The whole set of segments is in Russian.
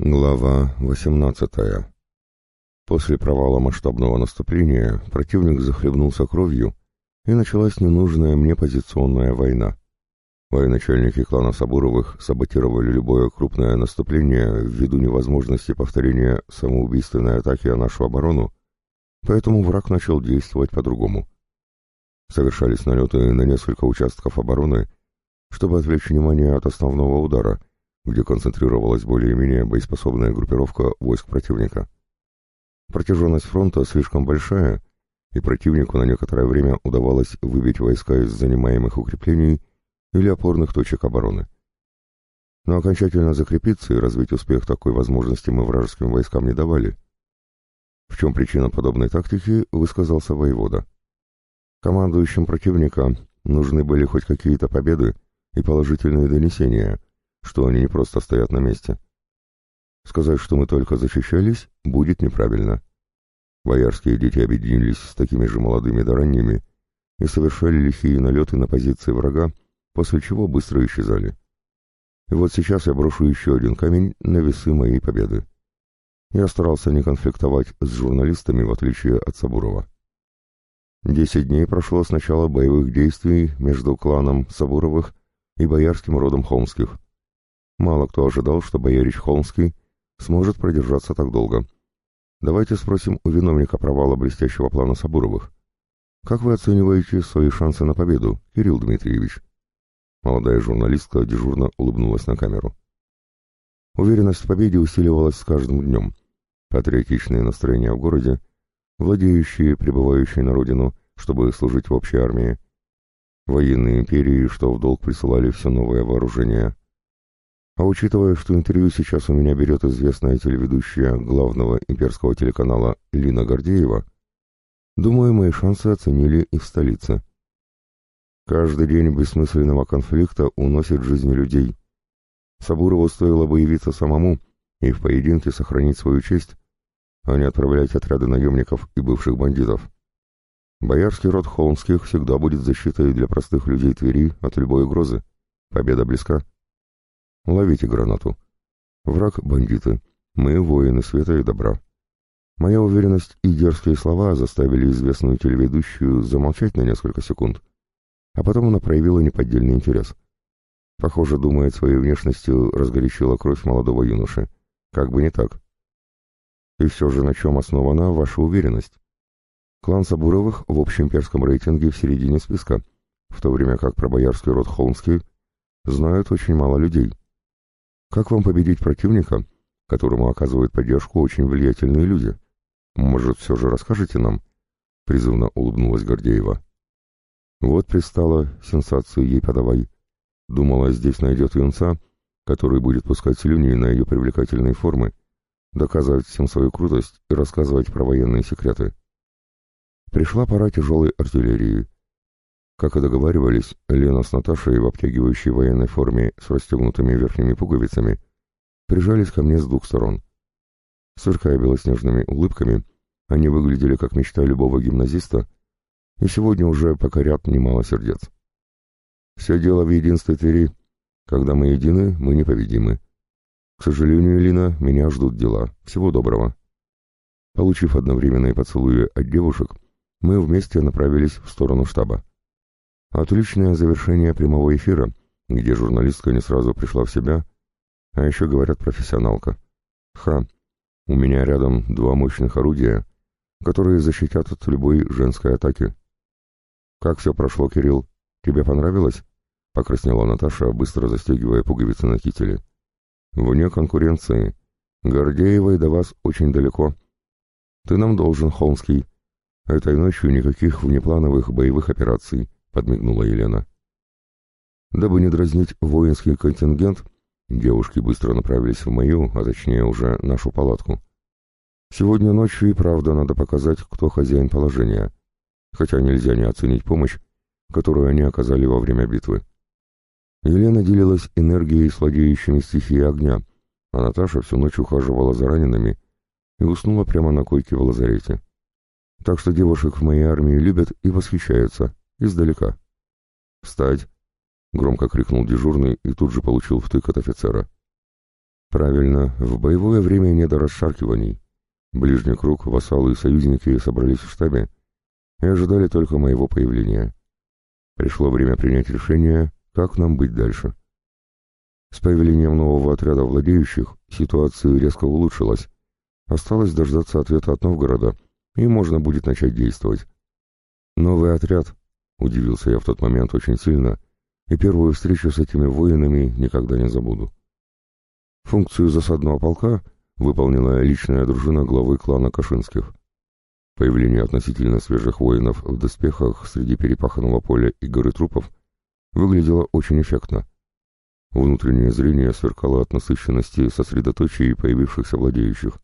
Глава 18. После провала масштабного наступления противник захлебнулся кровью, и началась ненужная мне позиционная война. Военачальники клана Сабуровых саботировали любое крупное наступление ввиду невозможности повторения самоубийственной атаки на нашу оборону, поэтому враг начал действовать по-другому. Совершались налеты на несколько участков обороны, чтобы отвлечь внимание от основного удара — где концентрировалась более-менее боеспособная группировка войск противника. Протяженность фронта слишком большая, и противнику на некоторое время удавалось выбить войска из занимаемых укреплений или опорных точек обороны. Но окончательно закрепиться и развить успех такой возможности мы вражеским войскам не давали. В чем причина подобной тактики, высказался воевода. Командующим противника нужны были хоть какие-то победы и положительные донесения, что они не просто стоят на месте. Сказать, что мы только защищались, будет неправильно. Боярские дети объединились с такими же молодыми да и совершали лихие налеты на позиции врага, после чего быстро исчезали. И вот сейчас я брошу еще один камень на весы моей победы. Я старался не конфликтовать с журналистами, в отличие от Сабурова. Десять дней прошло с начала боевых действий между кланом Сабуровых и боярским родом Холмских. Мало кто ожидал, что боярич Холмский сможет продержаться так долго. Давайте спросим у виновника провала блестящего плана Сабуровых. Как вы оцениваете свои шансы на победу, Кирилл Дмитриевич? Молодая журналистка дежурно улыбнулась на камеру. Уверенность в победе усиливалась с каждым днем. Патриотичные настроения в городе, владеющие, пребывающие на родину, чтобы служить в общей армии, военные империи, что в долг присылали все новое вооружение, а учитывая, что интервью сейчас у меня берет известная телеведущая главного имперского телеканала Лина Гордеева, думаю, мои шансы оценили и в столице. Каждый день бессмысленного конфликта уносит жизни людей. Сабурову стоило бы явиться самому и в поединке сохранить свою честь, а не отправлять отряды наемников и бывших бандитов. Боярский род Холмских всегда будет защитой для простых людей Твери от любой угрозы. Победа близка. Ловите гранату. Враг — бандиты. Мы — воины света и добра. Моя уверенность и дерзкие слова заставили известную телеведущую замолчать на несколько секунд, а потом она проявила неподдельный интерес. Похоже, думает, своей внешностью разгорячила кровь молодого юноши. Как бы не так. И все же на чем основана ваша уверенность? Клан Сабуровых в общем перском рейтинге в середине списка, в то время как про боярский род Холмский знают очень мало людей. Как вам победить противника, которому оказывают поддержку очень влиятельные люди? Может, все же расскажете нам?» Призывно улыбнулась Гордеева. Вот пристала, сенсацию ей подавай. Думала, здесь найдет юнца, который будет пускать слюни на ее привлекательные формы, доказывать всем свою крутость и рассказывать про военные секреты. Пришла пора тяжелой артиллерии. Как и договаривались, Лена с Наташей в обтягивающей военной форме с расстегнутыми верхними пуговицами прижались ко мне с двух сторон. Сверкая белоснежными улыбками, они выглядели как мечта любого гимназиста, и сегодня уже покорят немало сердец. Все дело в единстве Твери. Когда мы едины, мы непобедимы. К сожалению, Лина, меня ждут дела. Всего доброго. Получив одновременные поцелуи от девушек, мы вместе направились в сторону штаба. Отличное завершение прямого эфира, где журналистка не сразу пришла в себя, а еще говорят профессионалка. Ха, у меня рядом два мощных орудия, которые защитят от любой женской атаки. Как все прошло, Кирилл? Тебе понравилось? Покраснела Наташа, быстро застегивая пуговицы на кителе. Вне конкуренции. Гордеевой до вас очень далеко. Ты нам должен, Холмский. Этой ночью никаких внеплановых боевых операций подмигнула Елена. Дабы не дразнить воинский контингент, девушки быстро направились в мою, а точнее уже нашу палатку. Сегодня ночью и правда надо показать, кто хозяин положения, хотя нельзя не оценить помощь, которую они оказали во время битвы. Елена делилась энергией с владеющими стихией огня, а Наташа всю ночь ухаживала за ранеными и уснула прямо на койке в лазарете. Так что девушек в моей армии любят и восхищаются, Издалека. «Встать!» — громко крикнул дежурный и тут же получил втык от офицера. Правильно, в боевое время не до расшаркиваний. Ближний круг, вассалы и союзники собрались в штабе и ожидали только моего появления. Пришло время принять решение, как нам быть дальше. С появлением нового отряда владеющих ситуация резко улучшилась. Осталось дождаться ответа от Новгорода, и можно будет начать действовать. Новый отряд, удивился я в тот момент очень сильно, и первую встречу с этими воинами никогда не забуду. Функцию засадного полка выполнила личная дружина главы клана Кашинских. Появление относительно свежих воинов в доспехах среди перепаханного поля и горы трупов выглядело очень эффектно. Внутреннее зрение сверкало от насыщенности сосредоточий появившихся владеющих.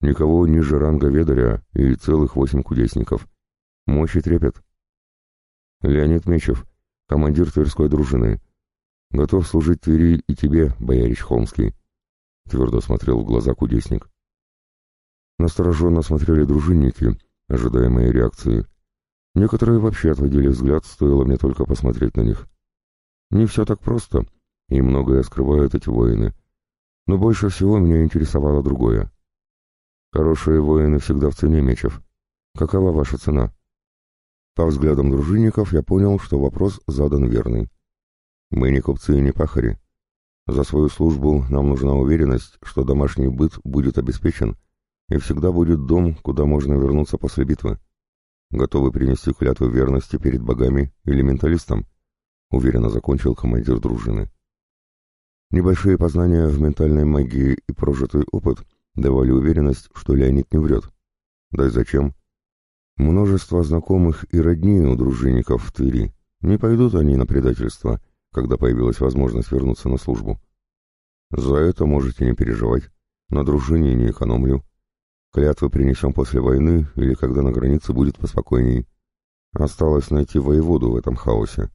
Никого ниже ранга ведаря и целых восемь кудесников. Мощь и трепет. Леонид Мечев, командир Тверской дружины. Готов служить Твери и тебе, боярич Холмский. Твердо смотрел в глаза кудесник. Настороженно смотрели дружинники, ожидая моей реакции. Некоторые вообще отводили взгляд, стоило мне только посмотреть на них. Не все так просто, и многое скрывают эти воины. Но больше всего меня интересовало другое. Хорошие воины всегда в цене мечев. Какова ваша цена? По взглядам дружинников я понял, что вопрос задан верный. Мы не купцы и не пахари. За свою службу нам нужна уверенность, что домашний быт будет обеспечен, и всегда будет дом, куда можно вернуться после битвы. Готовы принести клятву верности перед богами или менталистам, уверенно закончил командир дружины. Небольшие познания в ментальной магии и прожитый опыт давали уверенность, что Леонид не врет. Да и зачем? Множество знакомых и родни у дружинников в Твери. Не пойдут они на предательство, когда появилась возможность вернуться на службу. За это можете не переживать. На дружине не экономлю. Клятвы принесем после войны или когда на границе будет поспокойней. Осталось найти воеводу в этом хаосе.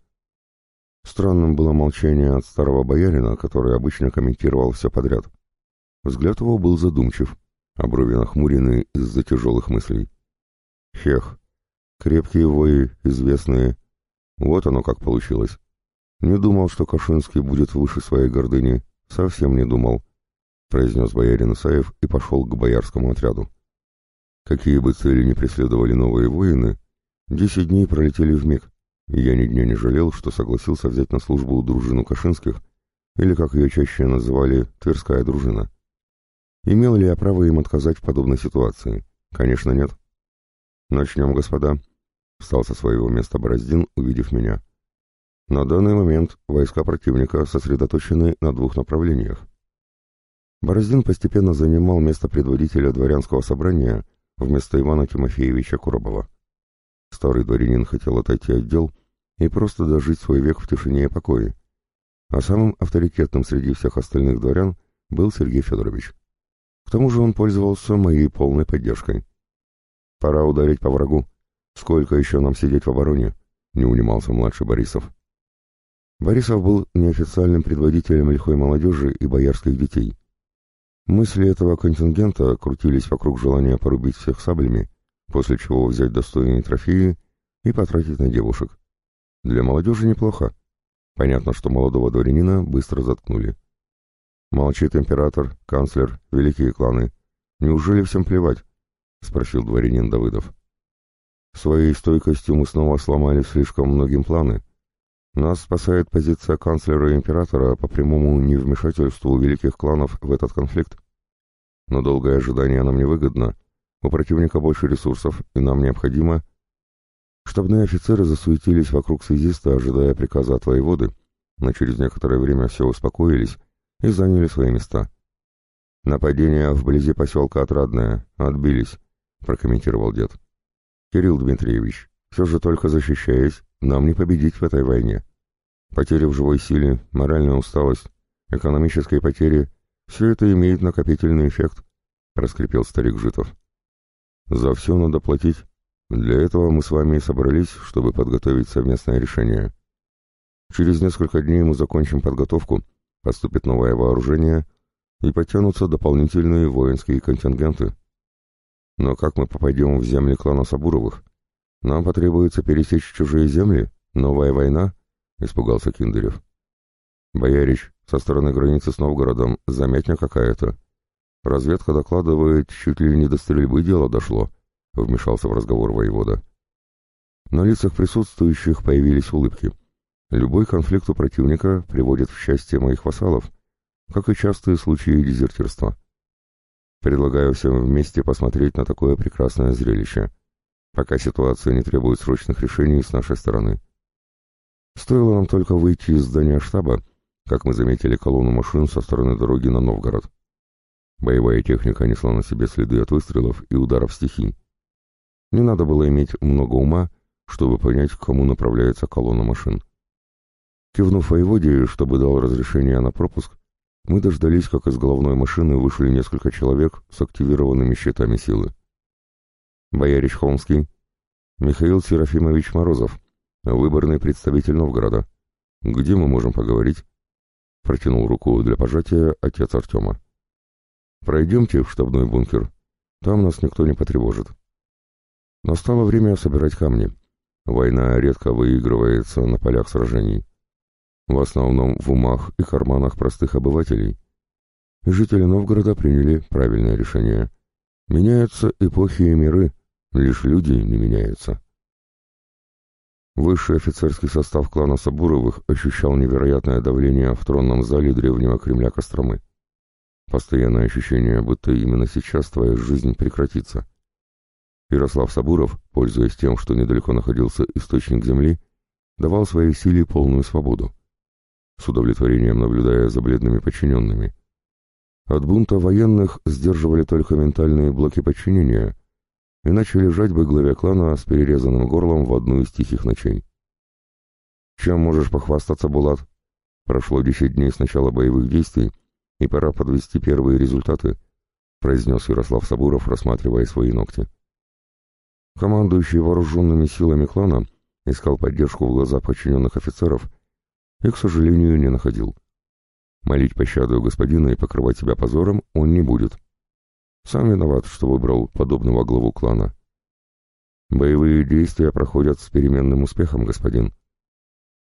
Странным было молчание от старого боярина, который обычно комментировал все подряд. Взгляд его был задумчив, а брови нахмурены из-за тяжелых мыслей. Хех, крепкие вои, известные. Вот оно как получилось. Не думал, что Кашинский будет выше своей гордыни. Совсем не думал, — произнес боярин Исаев и пошел к боярскому отряду. Какие бы цели ни преследовали новые воины, десять дней пролетели вмиг, и я ни дня не жалел, что согласился взять на службу дружину Кашинских, или, как ее чаще называли, Тверская дружина. Имел ли я право им отказать в подобной ситуации? Конечно, нет. «Начнем, господа», — встал со своего места Бороздин, увидев меня. На данный момент войска противника сосредоточены на двух направлениях. Бороздин постепенно занимал место предводителя дворянского собрания вместо Ивана Тимофеевича Коробова. Старый дворянин хотел отойти от дел и просто дожить свой век в тишине и покое. А самым авторитетным среди всех остальных дворян был Сергей Федорович. К тому же он пользовался моей полной поддержкой. «Пора ударить по врагу. Сколько еще нам сидеть в обороне?» — не унимался младший Борисов. Борисов был неофициальным предводителем лихой молодежи и боярских детей. Мысли этого контингента крутились вокруг желания порубить всех саблями, после чего взять достойные трофеи и потратить на девушек. Для молодежи неплохо. Понятно, что молодого дворянина быстро заткнули. Молчит император, канцлер, великие кланы. Неужели всем плевать? — спросил дворянин Давыдов. Своей стойкостью мы снова сломали слишком многим планы. Нас спасает позиция канцлера и императора по прямому невмешательству великих кланов в этот конфликт. Но долгое ожидание нам невыгодно. У противника больше ресурсов, и нам необходимо... Штабные офицеры засуетились вокруг связиста, ожидая приказа от воеводы, но через некоторое время все успокоились и заняли свои места. «Нападение вблизи поселка Отрадное. Отбились», — прокомментировал дед. «Кирилл Дмитриевич, все же только защищаясь, нам не победить в этой войне. Потери в живой силе, моральная усталость, экономические потери — все это имеет накопительный эффект», — раскрепел старик Житов. «За все надо платить. Для этого мы с вами и собрались, чтобы подготовить совместное решение. Через несколько дней мы закончим подготовку, поступит новое вооружение — и потянутся дополнительные воинские контингенты. Но как мы попадем в земли клана Сабуровых? Нам потребуется пересечь чужие земли? Новая война? Испугался Киндерев. Боярич, Со стороны границы с Новгородом замятня какая-то. Разведка докладывает, чуть ли не до стрельбы дело дошло, — вмешался в разговор воевода. На лицах присутствующих появились улыбки. Любой конфликт у противника приводит в счастье моих вассалов, как и частые случаи дезертирства. Предлагаю всем вместе посмотреть на такое прекрасное зрелище, пока ситуация не требует срочных решений с нашей стороны. Стоило нам только выйти из здания штаба, как мы заметили колонну машин со стороны дороги на Новгород. Боевая техника несла на себе следы от выстрелов и ударов стихий. Не надо было иметь много ума, чтобы понять, к кому направляется колонна машин. Кивнув воеводе, чтобы дал разрешение на пропуск, мы дождались, как из головной машины вышли несколько человек с активированными щитами силы. Боярич Холмский, Михаил Серафимович Морозов, выборный представитель Новгорода. Где мы можем поговорить? Протянул руку для пожатия отец Артема. Пройдемте в штабной бункер. Там нас никто не потревожит. Настало время собирать камни. Война редко выигрывается на полях сражений в основном в умах и карманах простых обывателей. Жители Новгорода приняли правильное решение. Меняются эпохи и миры, лишь люди не меняются. Высший офицерский состав клана Сабуровых ощущал невероятное давление в тронном зале древнего Кремля Костромы. Постоянное ощущение, будто именно сейчас твоя жизнь прекратится. Ярослав Сабуров, пользуясь тем, что недалеко находился источник земли, давал своей силе полную свободу с удовлетворением наблюдая за бледными подчиненными. От бунта военных сдерживали только ментальные блоки подчинения, иначе лежать бы главе клана с перерезанным горлом в одну из тихих ночей. «Чем можешь похвастаться, Булат?» Прошло десять дней с начала боевых действий, и пора подвести первые результаты, произнес Ярослав Сабуров, рассматривая свои ногти. Командующий вооруженными силами клана искал поддержку в глазах подчиненных офицеров и, к сожалению, не находил. Молить пощаду господина и покрывать себя позором он не будет. Сам виноват, что выбрал подобного главу клана. Боевые действия проходят с переменным успехом, господин.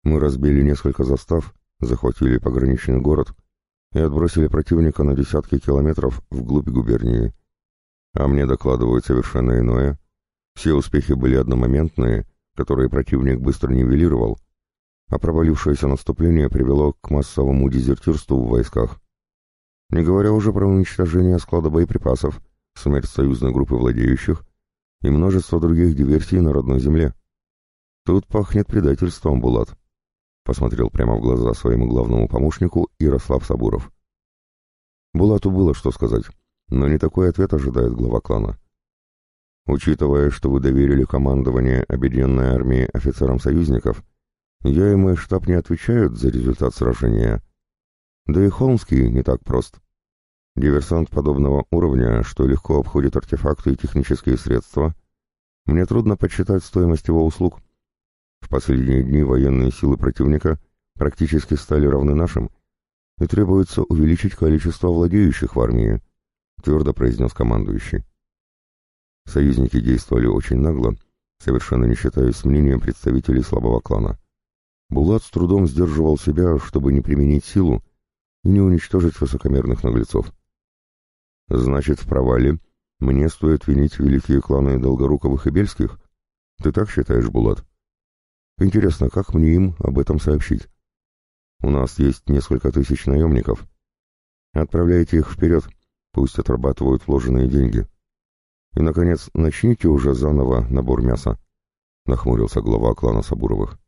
Мы разбили несколько застав, захватили пограничный город и отбросили противника на десятки километров вглубь губернии. А мне докладывают совершенно иное. Все успехи были одномоментные, которые противник быстро нивелировал, а провалившееся наступление привело к массовому дезертирству в войсках. Не говоря уже про уничтожение склада боеприпасов, смерть союзной группы владеющих и множество других диверсий на родной земле. Тут пахнет предательством, Булат, посмотрел прямо в глаза своему главному помощнику Ярослав Сабуров. Булату было что сказать, но не такой ответ ожидает глава клана. Учитывая, что вы доверили командование Объединенной армии офицерам союзников, я и мой штаб не отвечают за результат сражения. Да и Холмский не так прост. Диверсант подобного уровня, что легко обходит артефакты и технические средства, мне трудно подсчитать стоимость его услуг. В последние дни военные силы противника практически стали равны нашим, и требуется увеличить количество владеющих в армии, твердо произнес командующий. Союзники действовали очень нагло, совершенно не считаясь мнением представителей слабого клана. Булат с трудом сдерживал себя, чтобы не применить силу и не уничтожить высокомерных наглецов. «Значит, в провале мне стоит винить великие кланы Долгоруковых и Бельских? Ты так считаешь, Булат? Интересно, как мне им об этом сообщить? У нас есть несколько тысяч наемников. Отправляйте их вперед, пусть отрабатывают вложенные деньги. И, наконец, начните уже заново набор мяса», — нахмурился глава клана Сабуровых.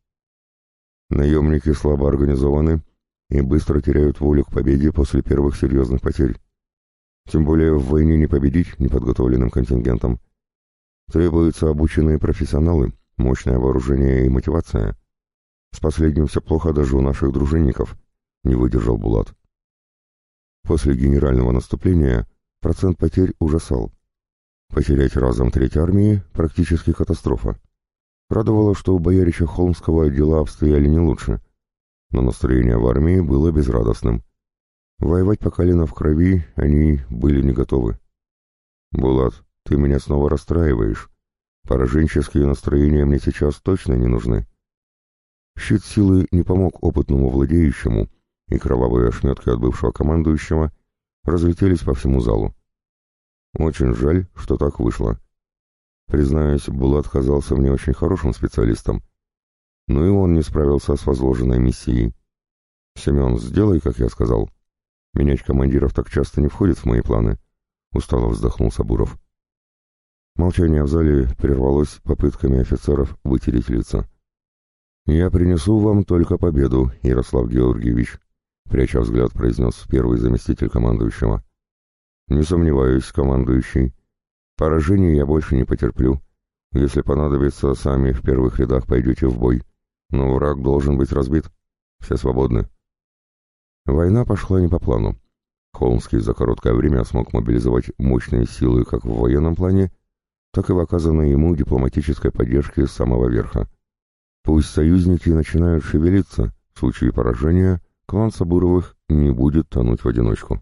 Наемники слабо организованы и быстро теряют волю к победе после первых серьезных потерь. Тем более в войне не победить неподготовленным контингентом. Требуются обученные профессионалы, мощное вооружение и мотивация. С последним все плохо даже у наших дружинников, не выдержал Булат. После генерального наступления процент потерь ужасал. Потерять разом треть армии – практически катастрофа. Радовало, что у боярича Холмского дела обстояли не лучше, но настроение в армии было безрадостным. Воевать по колено в крови они были не готовы. «Булат, ты меня снова расстраиваешь. Пораженческие настроения мне сейчас точно не нужны». Щит силы не помог опытному владеющему, и кровавые ошметки от бывшего командующего разлетелись по всему залу. Очень жаль, что так вышло. Признаюсь, Булат казался мне очень хорошим специалистом, но и он не справился с возложенной миссией. «Семен, сделай, как я сказал. Менять командиров так часто не входит в мои планы», — устало вздохнул Сабуров. Молчание в зале прервалось попытками офицеров вытереть лица. «Я принесу вам только победу, Ярослав Георгиевич», — пряча взгляд, произнес первый заместитель командующего. «Не сомневаюсь, командующий. Поражений я больше не потерплю. Если понадобится, сами в первых рядах пойдете в бой. Но враг должен быть разбит. Все свободны». Война пошла не по плану. Холмский за короткое время смог мобилизовать мощные силы как в военном плане, так и в оказанной ему дипломатической поддержке с самого верха. Пусть союзники начинают шевелиться, в случае поражения клан Сабуровых не будет тонуть в одиночку.